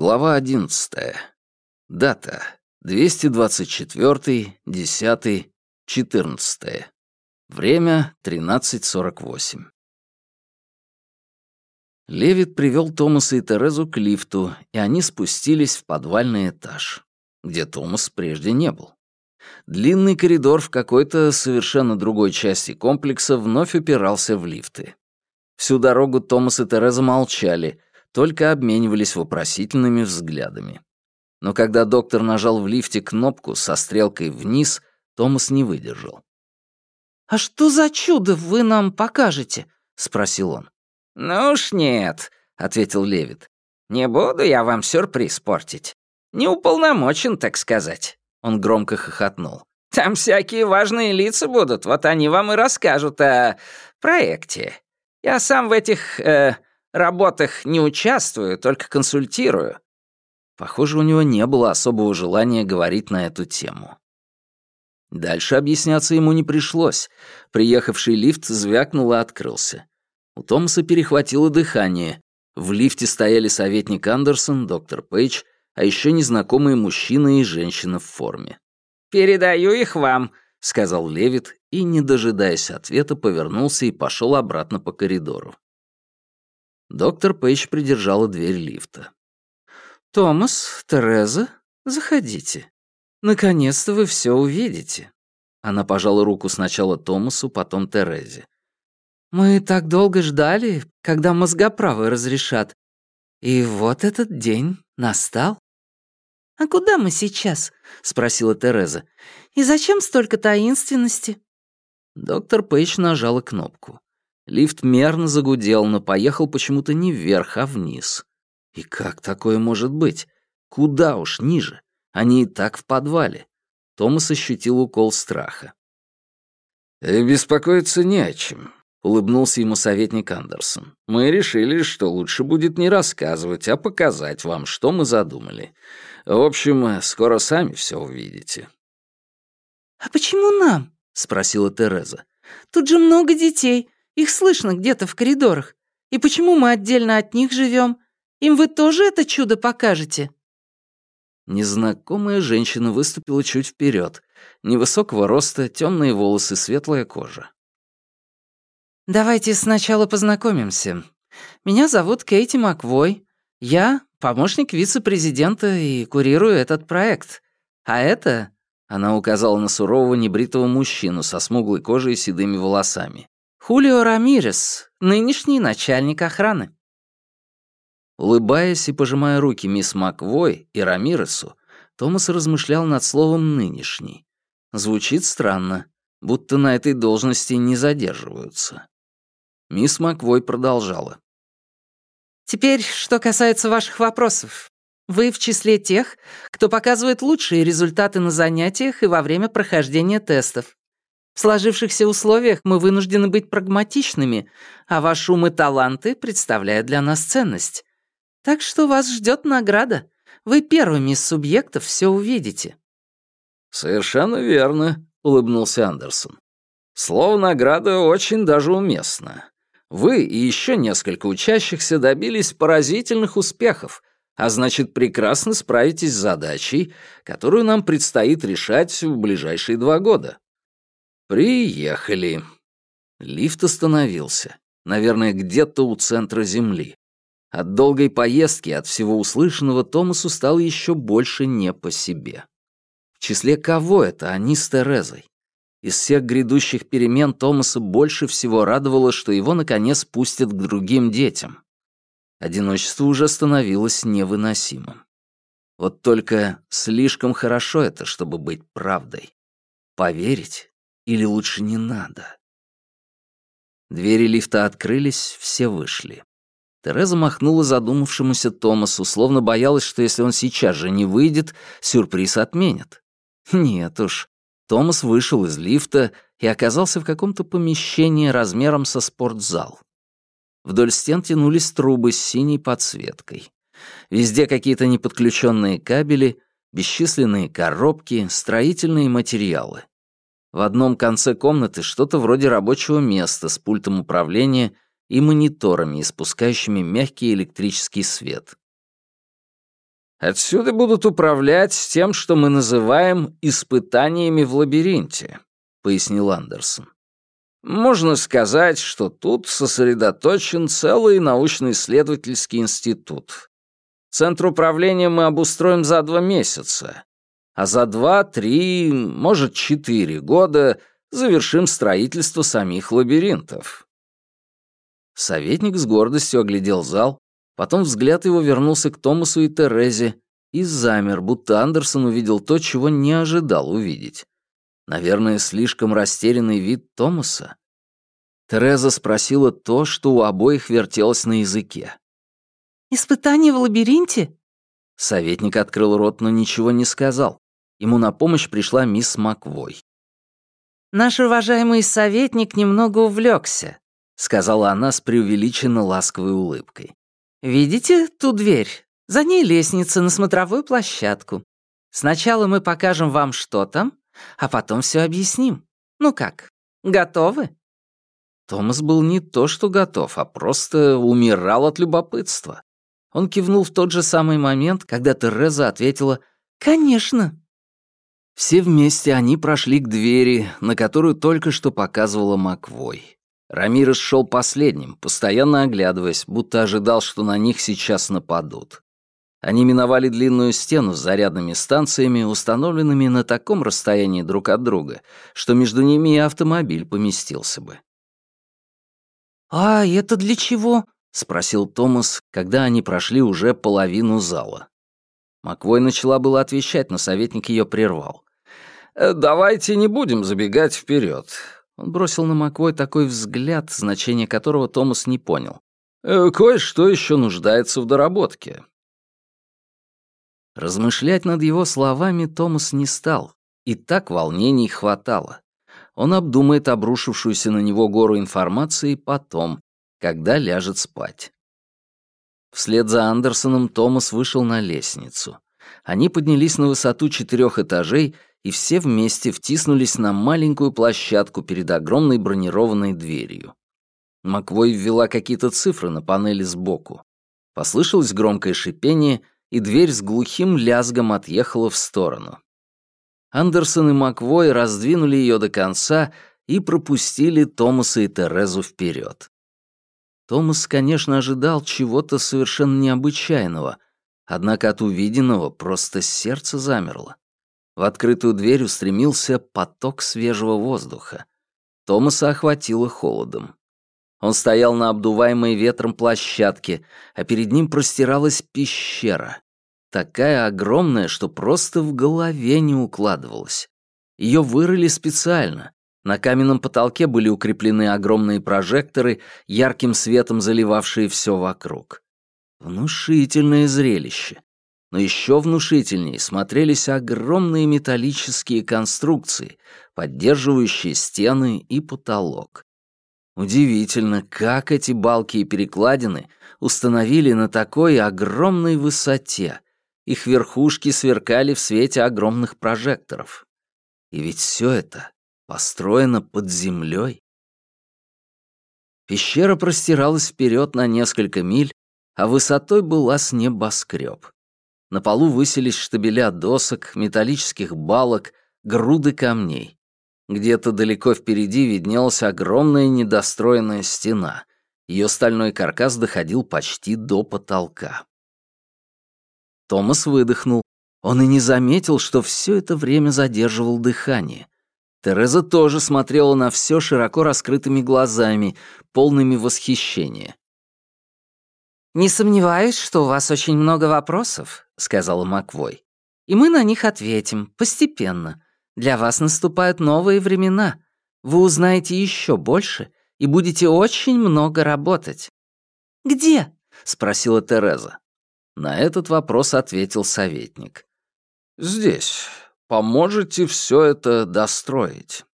Глава 11. Дата. 224, 10, 14. Время 13.48. Левит привел Томаса и Терезу к лифту, и они спустились в подвальный этаж, где Томас прежде не был. Длинный коридор в какой-то совершенно другой части комплекса вновь упирался в лифты. Всю дорогу Томас и Тереза молчали — только обменивались вопросительными взглядами. Но когда доктор нажал в лифте кнопку со стрелкой вниз, Томас не выдержал. «А что за чудо вы нам покажете?» — спросил он. «Ну уж нет», — ответил Левит. «Не буду я вам сюрприз портить. Не уполномочен, так сказать». Он громко хохотнул. «Там всякие важные лица будут, вот они вам и расскажут о проекте. Я сам в этих э, работах не участвую, только консультирую». Похоже, у него не было особого желания говорить на эту тему. Дальше объясняться ему не пришлось. Приехавший лифт звякнул и открылся. У Томаса перехватило дыхание. В лифте стояли советник Андерсон, доктор Пейдж, а еще незнакомые мужчина и женщина в форме. «Передаю их вам», — сказал Левит и, не дожидаясь ответа, повернулся и пошел обратно по коридору. Доктор Пейдж придержала дверь лифта. «Томас, Тереза, заходите. Наконец-то вы все увидите». Она пожала руку сначала Томасу, потом Терезе. «Мы так долго ждали, когда мозгоправы разрешат. И вот этот день настал». «А куда мы сейчас?» — спросила Тереза. «И зачем столько таинственности?» Доктор Пейдж нажала кнопку. Лифт мерно загудел, но поехал почему-то не вверх, а вниз. И как такое может быть? Куда уж ниже? Они и так в подвале. Томас ощутил укол страха. «Э, «Беспокоиться не о чем», — улыбнулся ему советник Андерсон. «Мы решили, что лучше будет не рассказывать, а показать вам, что мы задумали. В общем, скоро сами все увидите». «А почему нам?» — спросила Тереза. «Тут же много детей. Их слышно где-то в коридорах. И почему мы отдельно от них живем? Им вы тоже это чудо покажете?» Незнакомая женщина выступила чуть вперед. Невысокого роста, темные волосы, светлая кожа. «Давайте сначала познакомимся. Меня зовут Кейти Маквой. Я помощник вице-президента и курирую этот проект. А это...» — она указала на сурового небритого мужчину со смуглой кожей и седыми волосами. Хулио Рамирес, нынешний начальник охраны». Улыбаясь и пожимая руки мисс Маквой и Рамиресу, Томас размышлял над словом «нынешний». Звучит странно, будто на этой должности не задерживаются. Мисс Маквой продолжала. «Теперь, что касается ваших вопросов. Вы в числе тех, кто показывает лучшие результаты на занятиях и во время прохождения тестов. В сложившихся условиях мы вынуждены быть прагматичными, а ваш ум и таланты представляют для нас ценность. Так что вас ждет награда. Вы первыми из субъектов все увидите». «Совершенно верно», — улыбнулся Андерсон. «Слово «награда» очень даже уместно. Вы и еще несколько учащихся добились поразительных успехов, а значит, прекрасно справитесь с задачей, которую нам предстоит решать в ближайшие два года. «Приехали». Лифт остановился. Наверное, где-то у центра Земли. От долгой поездки, от всего услышанного, Томасу стало еще больше не по себе. В числе кого это они с Терезой? Из всех грядущих перемен Томаса больше всего радовало, что его, наконец, пустят к другим детям. Одиночество уже становилось невыносимым. Вот только слишком хорошо это, чтобы быть правдой. Поверить или лучше не надо? Двери лифта открылись, все вышли. Тереза махнула задумавшемуся Томасу, словно боялась, что если он сейчас же не выйдет, сюрприз отменят. Нет уж. Томас вышел из лифта и оказался в каком-то помещении размером со спортзал. Вдоль стен тянулись трубы с синей подсветкой. Везде какие-то неподключенные кабели, бесчисленные коробки, строительные материалы. В одном конце комнаты что-то вроде рабочего места с пультом управления и мониторами, испускающими мягкий электрический свет. Отсюда будут управлять тем, что мы называем «испытаниями в лабиринте», — пояснил Андерсон. Можно сказать, что тут сосредоточен целый научно-исследовательский институт. Центр управления мы обустроим за два месяца, а за два, три, может, четыре года завершим строительство самих лабиринтов. Советник с гордостью оглядел зал, потом взгляд его вернулся к Томасу и Терезе и замер, будто Андерсон увидел то, чего не ожидал увидеть. Наверное, слишком растерянный вид Томаса. Тереза спросила то, что у обоих вертелось на языке. «Испытание в лабиринте?» Советник открыл рот, но ничего не сказал. Ему на помощь пришла мисс Маквой. «Наш уважаемый советник немного увлекся, сказала она с преувеличенно ласковой улыбкой. «Видите ту дверь? За ней лестница на смотровую площадку. Сначала мы покажем вам, что там, а потом все объясним. Ну как, готовы?» Томас был не то что готов, а просто умирал от любопытства. Он кивнул в тот же самый момент, когда Тереза ответила «Конечно». Все вместе они прошли к двери, на которую только что показывала Маквой. Рамирес шел последним, постоянно оглядываясь, будто ожидал, что на них сейчас нападут. Они миновали длинную стену с зарядными станциями, установленными на таком расстоянии друг от друга, что между ними и автомобиль поместился бы. «А это для чего?» — спросил Томас, когда они прошли уже половину зала. Маквой начала было отвечать, но советник ее прервал. «Э, «Давайте не будем забегать вперед. Он бросил на Маквой такой взгляд, значение которого Томас не понял. «Э, «Кое-что еще нуждается в доработке. Размышлять над его словами Томас не стал, и так волнений хватало. Он обдумает обрушившуюся на него гору информации потом, когда ляжет спать. Вслед за Андерсоном Томас вышел на лестницу. Они поднялись на высоту четырех этажей и все вместе втиснулись на маленькую площадку перед огромной бронированной дверью. Маквой ввела какие-то цифры на панели сбоку. Послышалось громкое шипение, и дверь с глухим лязгом отъехала в сторону. Андерсон и Маквой раздвинули ее до конца и пропустили Томаса и Терезу вперед. Томас, конечно, ожидал чего-то совершенно необычайного, однако от увиденного просто сердце замерло. В открытую дверь устремился поток свежего воздуха. Томаса охватило холодом. Он стоял на обдуваемой ветром площадке, а перед ним простиралась пещера. Такая огромная, что просто в голове не укладывалась. Ее вырыли специально. На каменном потолке были укреплены огромные прожекторы, ярким светом заливавшие все вокруг. Внушительное зрелище. Но еще внушительнее смотрелись огромные металлические конструкции, поддерживающие стены и потолок. Удивительно, как эти балки и перекладины установили на такой огромной высоте. Их верхушки сверкали в свете огромных прожекторов. И ведь все это построено под землей. Пещера простиралась вперед на несколько миль, а высотой была с небоскреб. На полу высились штабеля досок, металлических балок, груды камней. Где-то далеко впереди виднелась огромная недостроенная стена. Ее стальной каркас доходил почти до потолка. Томас выдохнул. Он и не заметил, что все это время задерживал дыхание. Тереза тоже смотрела на все широко раскрытыми глазами, полными восхищения. «Не сомневаюсь, что у вас очень много вопросов», — сказала Маквой. «И мы на них ответим, постепенно. Для вас наступают новые времена. Вы узнаете еще больше и будете очень много работать». «Где?» — спросила Тереза. На этот вопрос ответил советник. «Здесь. Поможете все это достроить».